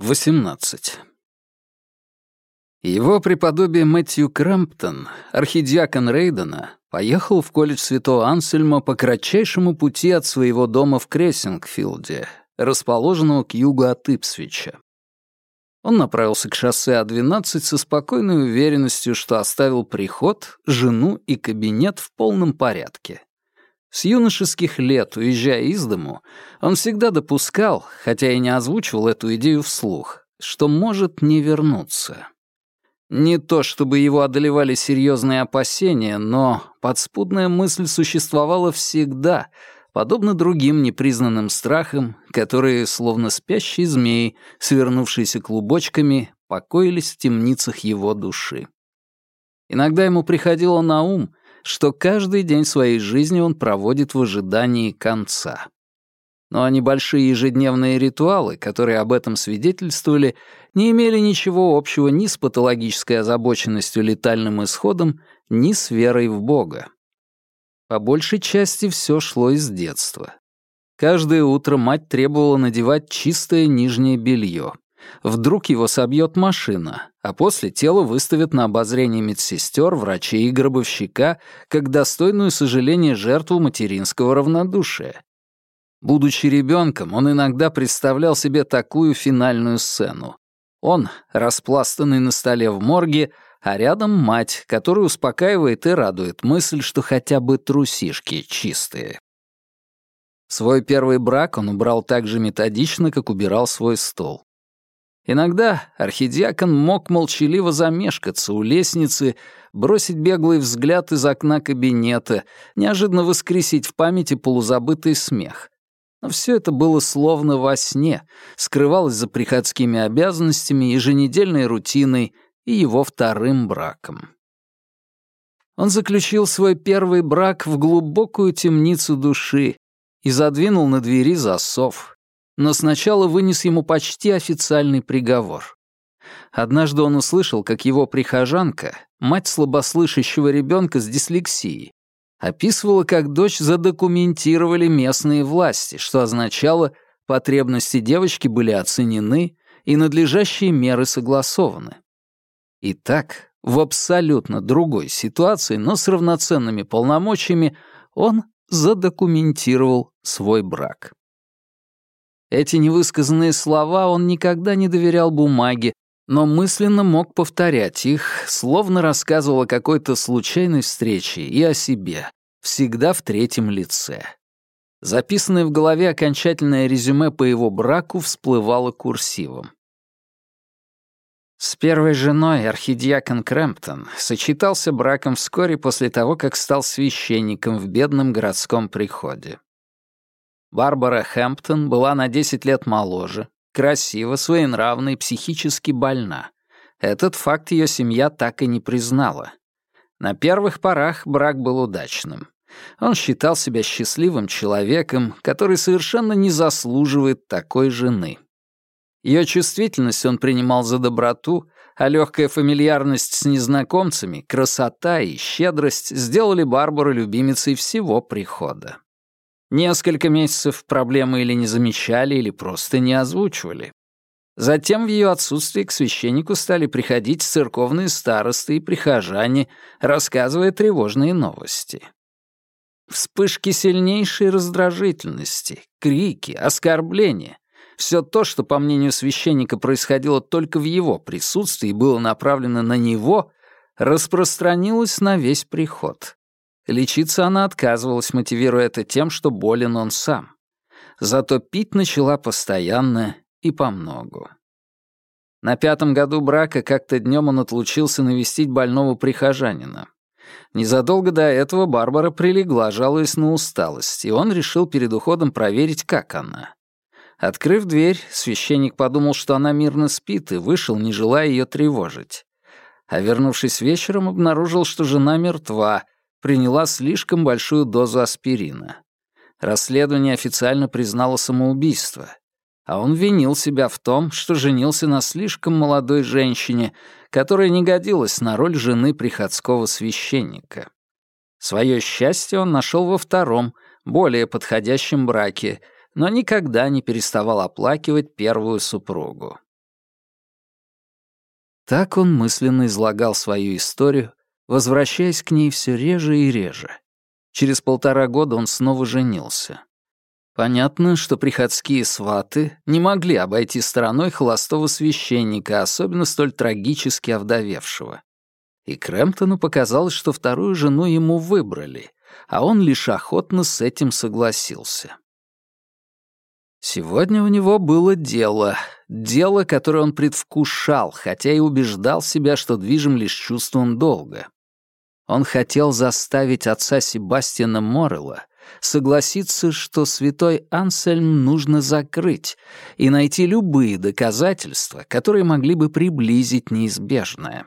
18. Его преподобие Мэтью Крэмптон, архидиакон Рейдена, поехал в колледж Святого Ансельма по кратчайшему пути от своего дома в Крессингфилде, расположенного к югу от Ипсвича. Он направился к шоссе А12 со спокойной уверенностью, что оставил приход, жену и кабинет в полном порядке. С юношеских лет, уезжая из дому, он всегда допускал, хотя и не озвучивал эту идею вслух, что может не вернуться. Не то чтобы его одолевали серьезные опасения, но подспудная мысль существовала всегда, подобно другим непризнанным страхам, которые, словно спящие змеи, свернувшиеся клубочками, покоились в темницах его души. Иногда ему приходило на ум, что каждый день своей жизни он проводит в ожидании конца. Но небольшие ежедневные ритуалы, которые об этом свидетельствовали, не имели ничего общего ни с патологической озабоченностью летальным исходом, ни с верой в Бога. По большей части все шло из детства. Каждое утро мать требовала надевать чистое нижнее белье. Вдруг его собьет машина, а после тело выставят на обозрение медсестер, врачей и гробовщика как достойную сожаления жертву материнского равнодушия. Будучи ребенком, он иногда представлял себе такую финальную сцену. Он, распластанный на столе в морге, а рядом мать, которая успокаивает и радует мысль, что хотя бы трусишки чистые. Свой первый брак он убрал так же методично, как убирал свой стол. Иногда архидиакон мог молчаливо замешкаться у лестницы, бросить беглый взгляд из окна кабинета, неожиданно воскресить в памяти полузабытый смех. Но все это было словно во сне, скрывалось за приходскими обязанностями, еженедельной рутиной и его вторым браком. Он заключил свой первый брак в глубокую темницу души и задвинул на двери засов, но сначала вынес ему почти официальный приговор. Однажды он услышал, как его прихожанка, мать слабослышащего ребенка с дислексией, описывала, как дочь задокументировали местные власти, что означало, потребности девочки были оценены и надлежащие меры согласованы. Итак, в абсолютно другой ситуации, но с равноценными полномочиями, он задокументировал свой брак. Эти невысказанные слова он никогда не доверял бумаге, но мысленно мог повторять их, словно рассказывал о какой-то случайной встрече и о себе, всегда в третьем лице. Записанное в голове окончательное резюме по его браку всплывало курсивом. С первой женой архидиакон Крэмптон сочетался браком вскоре после того, как стал священником в бедном городском приходе. Барбара Хэмптон была на 10 лет моложе, красива, своенравна и психически больна. Этот факт ее семья так и не признала. На первых порах брак был удачным. Он считал себя счастливым человеком, который совершенно не заслуживает такой жены. Ее чувствительность он принимал за доброту, а легкая фамильярность с незнакомцами, красота и щедрость сделали Барбару любимицей всего прихода. Несколько месяцев проблемы или не замечали, или просто не озвучивали. Затем в ее отсутствие к священнику стали приходить церковные старосты и прихожане, рассказывая тревожные новости. Вспышки сильнейшей раздражительности, крики, оскорбления — все то, что, по мнению священника, происходило только в его присутствии и было направлено на него, распространилось на весь приход. Лечиться она отказывалась, мотивируя это тем, что болен он сам. Зато пить начала постоянно и помногу. На пятом году брака как-то днем он отлучился навестить больного прихожанина. Незадолго до этого Барбара прилегла, жалуясь на усталость, и он решил перед уходом проверить, как она. Открыв дверь, священник подумал, что она мирно спит, и вышел, не желая ее тревожить. А вернувшись вечером, обнаружил, что жена мертва, приняла слишком большую дозу аспирина. Расследование официально признало самоубийство, а он винил себя в том, что женился на слишком молодой женщине, которая не годилась на роль жены приходского священника. Свое счастье он нашел во втором, более подходящем браке, но никогда не переставал оплакивать первую супругу. Так он мысленно излагал свою историю, возвращаясь к ней все реже и реже. Через полтора года он снова женился. Понятно, что приходские сваты не могли обойти стороной холостого священника, особенно столь трагически овдовевшего. И Крэмптону показалось, что вторую жену ему выбрали, а он лишь охотно с этим согласился. Сегодня у него было дело, дело, которое он предвкушал, хотя и убеждал себя, что движим лишь чувством долга. Он хотел заставить отца Себастьяна Моррелла согласиться, что святой Ансельм нужно закрыть и найти любые доказательства, которые могли бы приблизить неизбежное.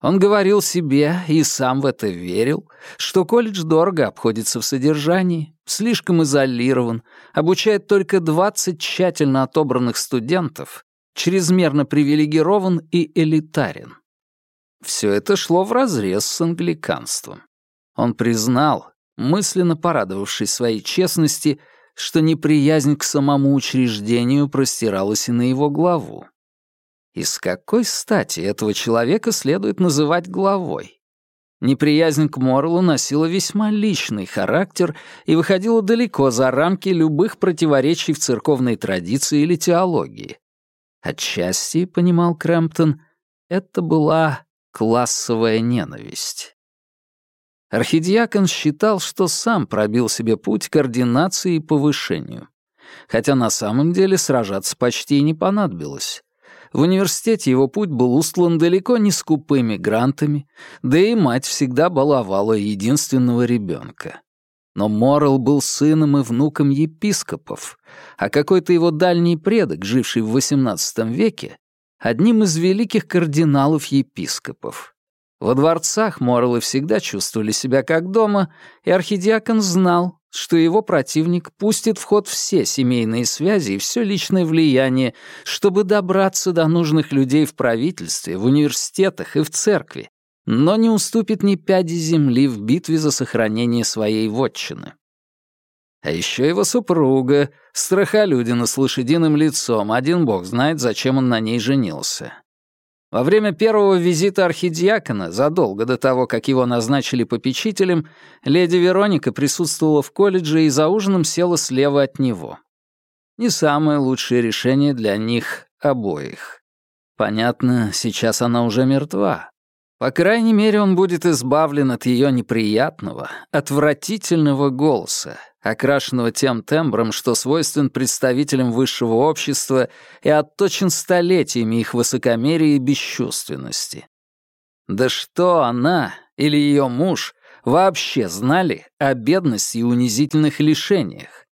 Он говорил себе, и сам в это верил, что колледж дорого обходится в содержании, слишком изолирован, обучает только 20 тщательно отобранных студентов, чрезмерно привилегирован и элитарен. Все это шло вразрез с англиканством. Он признал, мысленно порадовавшись своей честности, что неприязнь к самому учреждению простиралась и на его главу. И с какой стати этого человека следует называть главой? Неприязнь к Морлу носила весьма личный характер и выходила далеко за рамки любых противоречий в церковной традиции или теологии. Отчасти, понимал Крэмптон, это была классовая ненависть. Архидиакон считал, что сам пробил себе путь к координации и повышению. Хотя на самом деле сражаться почти и не понадобилось. В университете его путь был устлан далеко не скупыми грантами, да и мать всегда баловала единственного ребенка. Но Моррелл был сыном и внуком епископов, а какой-то его дальний предок, живший в XVIII веке, одним из великих кардиналов-епископов. Во дворцах Морреллы всегда чувствовали себя как дома, и архидиакон знал, что его противник пустит в ход все семейные связи и все личное влияние, чтобы добраться до нужных людей в правительстве, в университетах и в церкви, но не уступит ни пяди земли в битве за сохранение своей вотчины. А еще его супруга, страхолюдина с лошадиным лицом, один бог знает, зачем он на ней женился. Во время первого визита архидиакона, задолго до того, как его назначили попечителем, леди Вероника присутствовала в колледже и за ужином села слева от него. Не самое лучшее решение для них обоих. Понятно, сейчас она уже мертва. По крайней мере, он будет избавлен от ее неприятного, отвратительного голоса, окрашенного тем тембром, что свойствен представителям высшего общества и отточен столетиями их высокомерия и бесчувственности. Да что она или ее муж вообще знали о бедности и унизительных лишениях?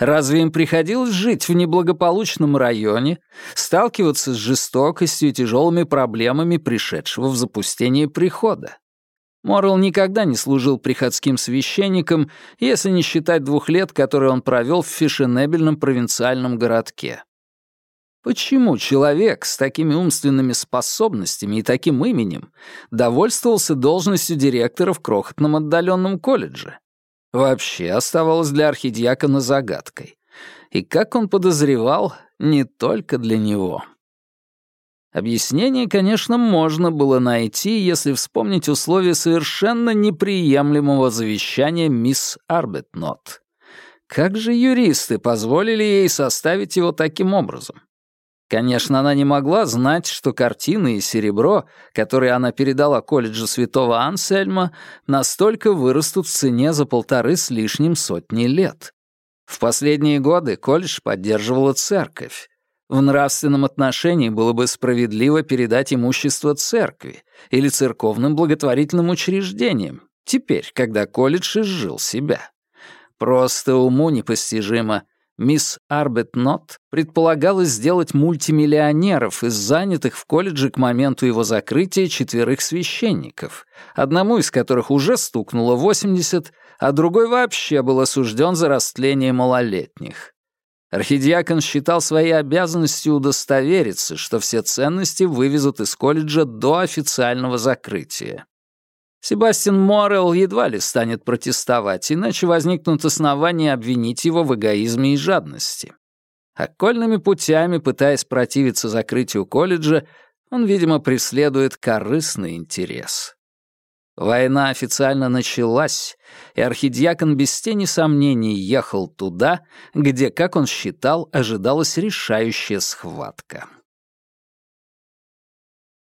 Разве им приходилось жить в неблагополучном районе, сталкиваться с жестокостью и тяжелыми проблемами пришедшего в запустение прихода? Моррелл никогда не служил приходским священником, если не считать двух лет, которые он провел в фешенебельном провинциальном городке. Почему человек с такими умственными способностями и таким именем довольствовался должностью директора в крохотном отдаленном колледже? Вообще оставалось для архидиакона загадкой. И как он подозревал, не только для него. Объяснение, конечно, можно было найти, если вспомнить условия совершенно неприемлемого завещания мисс Арбетнот. Как же юристы позволили ей составить его таким образом? Конечно, она не могла знать, что картины и серебро, которые она передала колледжу святого Ансельма, настолько вырастут в цене за полторы с лишним сотни лет. В последние годы колледж поддерживала церковь, в нравственном отношении было бы справедливо передать имущество церкви или церковным благотворительным учреждениям, теперь, когда колледж изжил себя. Просто уму непостижимо. Мисс Арбетнот предполагалось сделать мультимиллионеров из занятых в колледже к моменту его закрытия четверых священников, одному из которых уже стукнуло 80, а другой вообще был осужден за растление малолетних. Архидиакон считал своей обязанностью удостовериться, что все ценности вывезут из колледжа до официального закрытия. Себастьян Моррелл едва ли станет протестовать, иначе возникнут основания обвинить его в эгоизме и жадности. Окольными путями, пытаясь противиться закрытию колледжа, Он, видимо, преследует корыстный интерес. Война официально началась, и архидиакон без тени сомнений ехал туда, где, как он считал, ожидалась решающая схватка.